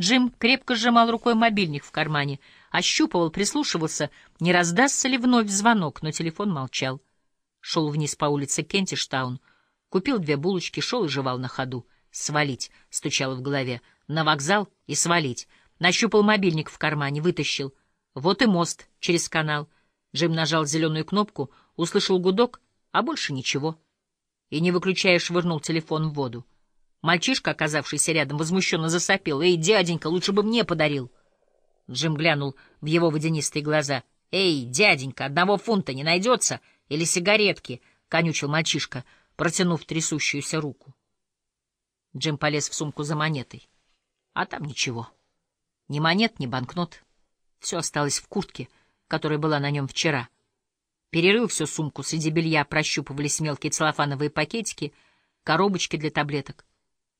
Джим крепко сжимал рукой мобильник в кармане, ощупывал, прислушивался, не раздастся ли вновь звонок, но телефон молчал. Шел вниз по улице Кентиштаун, купил две булочки, шел и жевал на ходу. «Свалить!» — стучало в голове. «На вокзал и свалить!» Нащупал мобильник в кармане, вытащил. Вот и мост через канал. Джим нажал зеленую кнопку, услышал гудок, а больше ничего. И, не выключая, швырнул телефон в воду. Мальчишка, оказавшийся рядом, возмущенно засопел. «Эй, дяденька, лучше бы мне подарил!» Джим глянул в его водянистые глаза. «Эй, дяденька, одного фунта не найдется? Или сигаретки?» — конючил мальчишка, протянув трясущуюся руку. Джим полез в сумку за монетой. А там ничего. Ни монет, ни банкнот. Все осталось в куртке, которая была на нем вчера. Перерыл всю сумку, среди белья прощупывались мелкие целлофановые пакетики, коробочки для таблеток.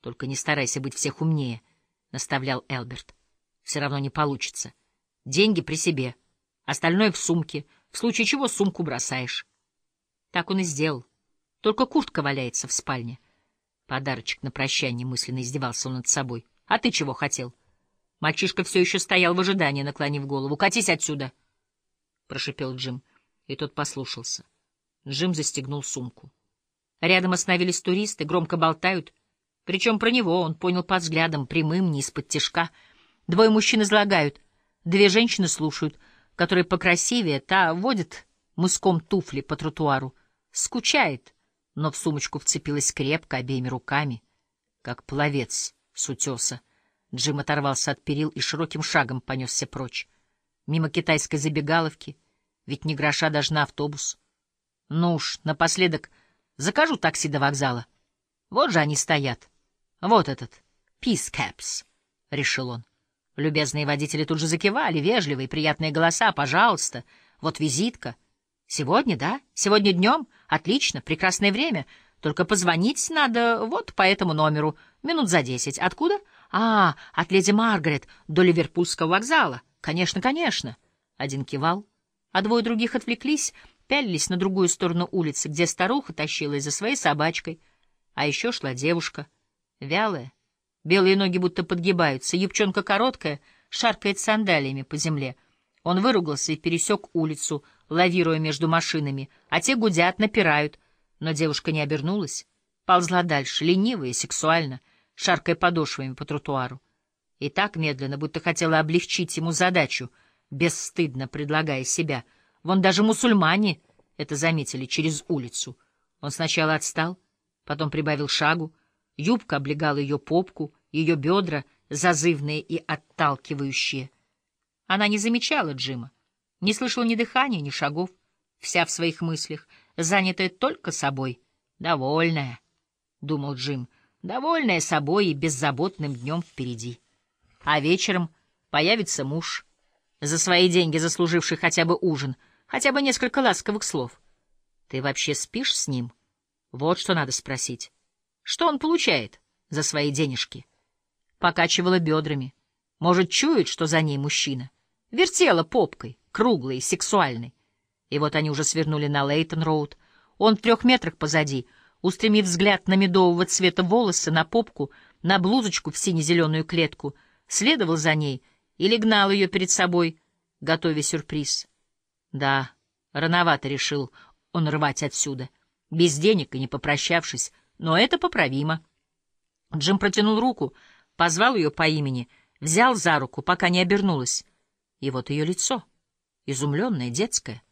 Только не старайся быть всех умнее, — наставлял Элберт. Все равно не получится. Деньги при себе, остальное в сумке, в случае чего сумку бросаешь. Так он и сделал. Только куртка валяется в спальне. Подарочек на прощание мысленно издевался он над собой. А ты чего хотел? Мальчишка все еще стоял в ожидании, наклонив голову. «Катись отсюда!» — прошипел Джим, и тот послушался. Джим застегнул сумку. Рядом остановились туристы, громко болтают — причем про него он понял по взглядам, прямым, не из-под тишка. Двое мужчин излагают, две женщины слушают, которые покрасивее, та водит мыском туфли по тротуару. Скучает, но в сумочку вцепилась крепко обеими руками, как пловец с утеса. Джим оторвался от перил и широким шагом понесся прочь. Мимо китайской забегаловки, ведь не гроша даже на автобус. Ну уж, напоследок закажу такси до вокзала. Вот же они стоят. Вот этот, Peace Caps, — решил он. Любезные водители тут же закивали, вежливые, приятные голоса, пожалуйста. Вот визитка. Сегодня, да? Сегодня днем? Отлично, прекрасное время. Только позвонить надо вот по этому номеру, минут за десять. Откуда? А, от леди Маргарет до Ливерпульского вокзала. Конечно, конечно. Один кивал, а двое других отвлеклись, пялились на другую сторону улицы, где старуха тащилась за своей собачкой. А еще шла девушка — Вялая, белые ноги будто подгибаются, юбчонка короткая, шаркает сандалиями по земле. Он выругался и пересек улицу, лавируя между машинами, а те гудят, напирают. Но девушка не обернулась, ползла дальше, лениво и сексуально, шаркая подошвами по тротуару. И так медленно, будто хотела облегчить ему задачу, бесстыдно предлагая себя. Вон даже мусульмане это заметили через улицу. Он сначала отстал, потом прибавил шагу, Юбка облегала ее попку, ее бедра, зазывные и отталкивающие. Она не замечала Джима, не слышала ни дыхания, ни шагов, вся в своих мыслях, занятая только собой. «Довольная», — думал Джим, — «довольная собой и беззаботным днем впереди. А вечером появится муж, за свои деньги заслуживший хотя бы ужин, хотя бы несколько ласковых слов. Ты вообще спишь с ним? Вот что надо спросить». Что он получает за свои денежки? Покачивала бедрами. Может, чует, что за ней мужчина. Вертела попкой, круглой, сексуальной. И вот они уже свернули на Лейтон-роуд. Он в трех метрах позади, устремив взгляд на медового цвета волосы, на попку, на блузочку в сине-зеленую клетку, следовал за ней или гнал ее перед собой, готовя сюрприз. Да, рановато решил он рвать отсюда. Без денег и не попрощавшись, но это поправимо. Джим протянул руку, позвал ее по имени, взял за руку, пока не обернулась. И вот ее лицо, изумленное, детское,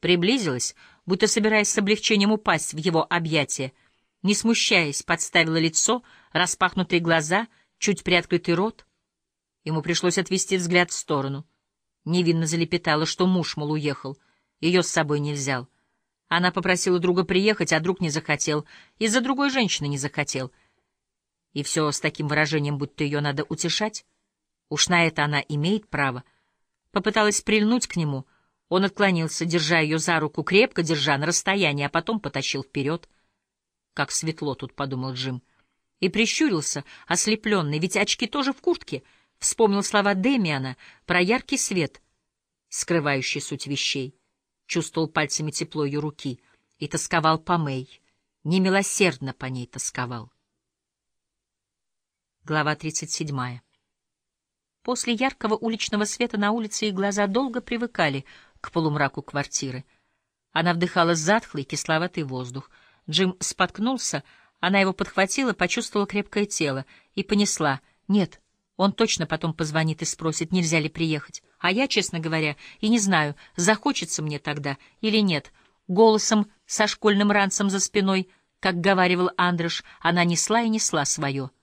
приблизилось, будто собираясь с облегчением упасть в его объятия, не смущаясь, подставила лицо, распахнутые глаза, чуть приоткрытый рот. Ему пришлось отвести взгляд в сторону. Невинно залепетала, что муж, мол, уехал, ее с собой не взял. Она попросила друга приехать, а друг не захотел. Из-за другой женщины не захотел. И все с таким выражением, будто ее надо утешать. Уж на это она имеет право. Попыталась прильнуть к нему. Он отклонился, держа ее за руку, крепко держа на расстоянии, а потом потащил вперед. Как светло тут, — подумал Джим. И прищурился, ослепленный, ведь очки тоже в куртке. Вспомнил слова Демиана про яркий свет, скрывающий суть вещей чувствовал пальцами тепло ее руки и тосковал по Мэй, немилосердно по ней тосковал. Глава тридцать седьмая. После яркого уличного света на улице их глаза долго привыкали к полумраку квартиры. Она вдыхала затхлый кисловатый воздух. Джим споткнулся, она его подхватила, почувствовала крепкое тело и понесла. Нет, он точно потом позвонит и спросит, нельзя ли приехать. А я, честно говоря, и не знаю, захочется мне тогда или нет. Голосом со школьным ранцем за спиной, как говаривал Андреш, она несла и несла свое —